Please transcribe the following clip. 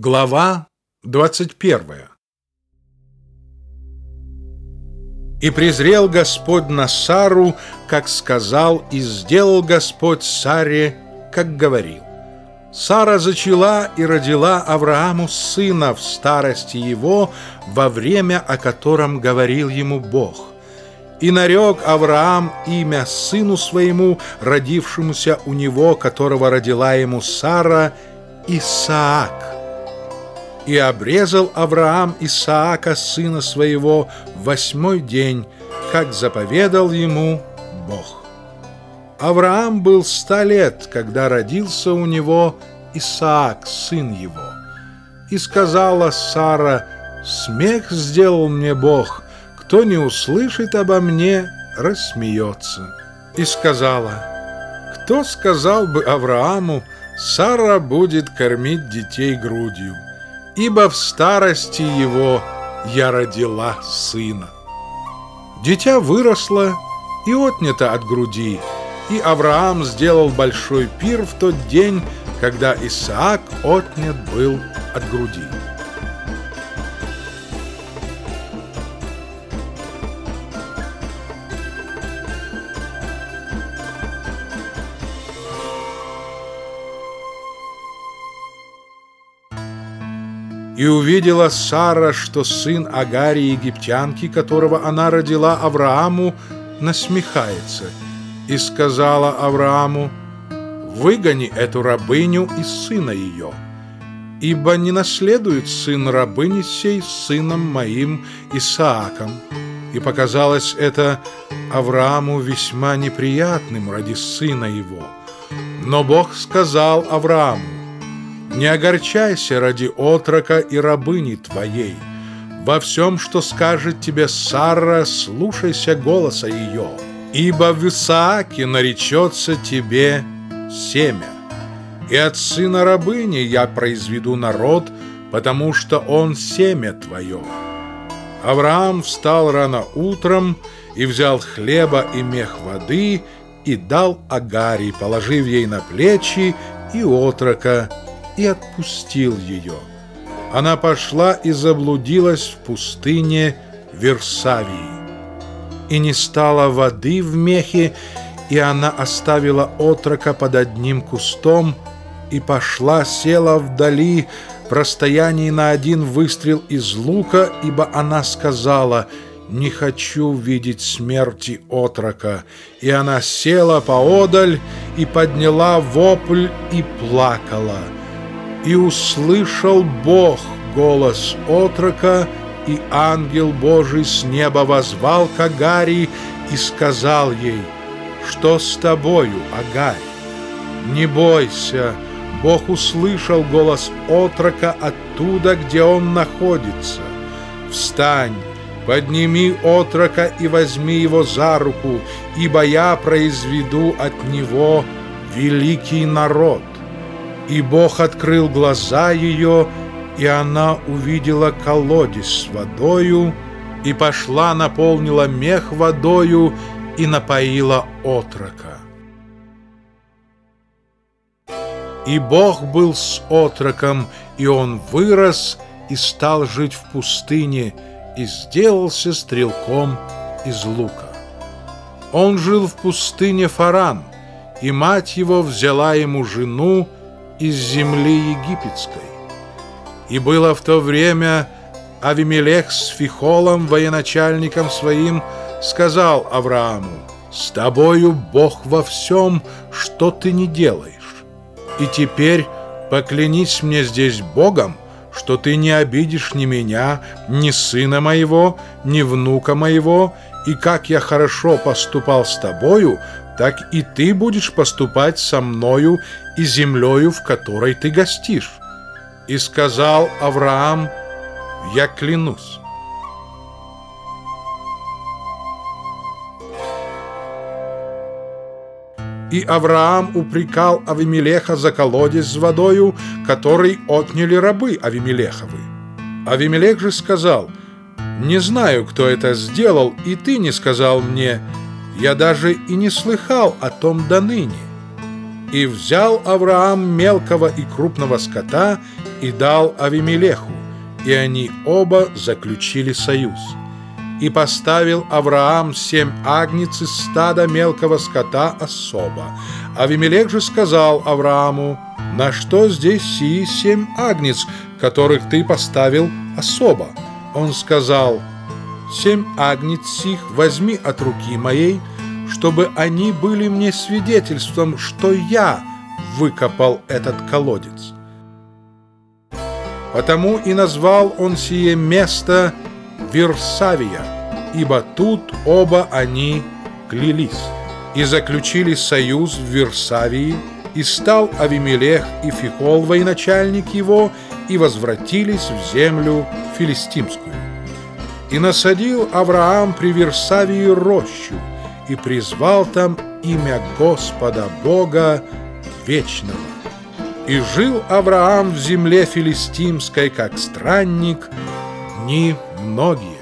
Глава 21 И презрел Господь на Сару, как сказал, и сделал Господь Саре, как говорил. Сара зачала и родила Аврааму сына в старости его во время, о котором говорил ему Бог. И нарек Авраам имя сыну своему, родившемуся у него, которого родила ему Сара, Исаак. И обрезал Авраам Исаака, сына своего, восьмой день, как заповедал ему Бог. Авраам был ста лет, когда родился у него Исаак, сын его. И сказала Сара, «Смех сделал мне Бог, кто не услышит обо мне, рассмеется». И сказала, «Кто сказал бы Аврааму, Сара будет кормить детей грудью?» Ибо в старости его я родила сына. Дитя выросло и отнято от груди, и Авраам сделал большой пир в тот день, когда Исаак отнят был от груди. И увидела Сара, что сын Агари египтянки, которого она родила Аврааму, насмехается, и сказала Аврааму, «Выгони эту рабыню и сына ее, ибо не наследует сын рабыни сей сыном моим Исааком». И показалось это Аврааму весьма неприятным ради сына его. Но Бог сказал Аврааму, не огорчайся ради отрока и рабыни твоей. Во всем, что скажет тебе Сара, слушайся голоса ее, ибо в Исааке наречется тебе семя. И от сына рабыни я произведу народ, потому что он семя твое. Авраам встал рано утром и взял хлеба и мех воды и дал Агарий, положив ей на плечи и отрока, и отпустил ее. Она пошла и заблудилась в пустыне Версавии. И не стало воды в мехе, и она оставила отрока под одним кустом и пошла, села вдали, в расстоянии на один выстрел из лука, ибо она сказала «Не хочу видеть смерти отрока». И она села поодаль и подняла вопль и плакала – и услышал Бог голос отрока, и ангел Божий с неба возвал к Агари и сказал ей, «Что с тобою, Агарь? Не бойся, Бог услышал голос отрока оттуда, где он находится. Встань, подними отрока и возьми его за руку, ибо я произведу от него великий народ». И Бог открыл глаза ее, и она увидела колодец с водою, и пошла, наполнила мех водою и напоила отрока. И Бог был с отроком, и он вырос и стал жить в пустыне, и сделался стрелком из лука. Он жил в пустыне Фаран, и мать его взяла ему жену, из земли египетской. И было в то время Авимелех с Фихолом, военачальником своим, сказал Аврааму, «С тобою Бог во всем, что ты не делаешь. И теперь поклянись мне здесь Богом, что ты не обидишь ни меня, ни сына моего, ни внука моего, и как я хорошо поступал с тобою, так и ты будешь поступать со мною и землею, в которой ты гостишь. И сказал Авраам, я клянусь. И Авраам упрекал Авимелеха за колодец с водою, который отняли рабы Авимелеховы. Авимелех же сказал, «Не знаю, кто это сделал, и ты не сказал мне, я даже и не слыхал о том до ныне. И взял Авраам мелкого и крупного скота и дал Авимелеху, и они оба заключили союз. И поставил Авраам семь агнец из стада мелкого скота особо. Авимелех же сказал Аврааму, «На что здесь сии семь агнец, которых ты поставил особо?» Он сказал, «Семь агнец сих возьми от руки моей, чтобы они были мне свидетельством, что я выкопал этот колодец». Потому и назвал он сие место Версавия, ибо тут оба они клялись и заключили союз в Версавии, и стал Авимелех и Фихол, военачальник его, и возвратились в землю филистимскую. И насадил Авраам при Версавии рощу, и призвал там имя Господа Бога Вечного. И жил Авраам в земле филистимской, как странник, дни многие.